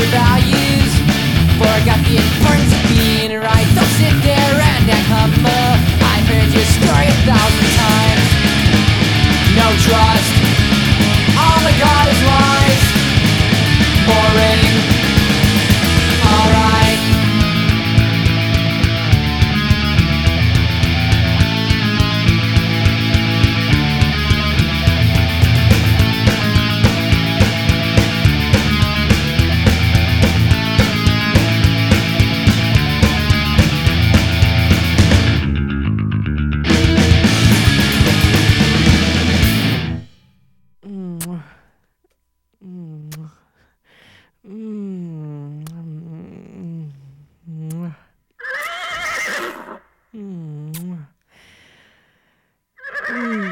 goodbye. Hum. Hum.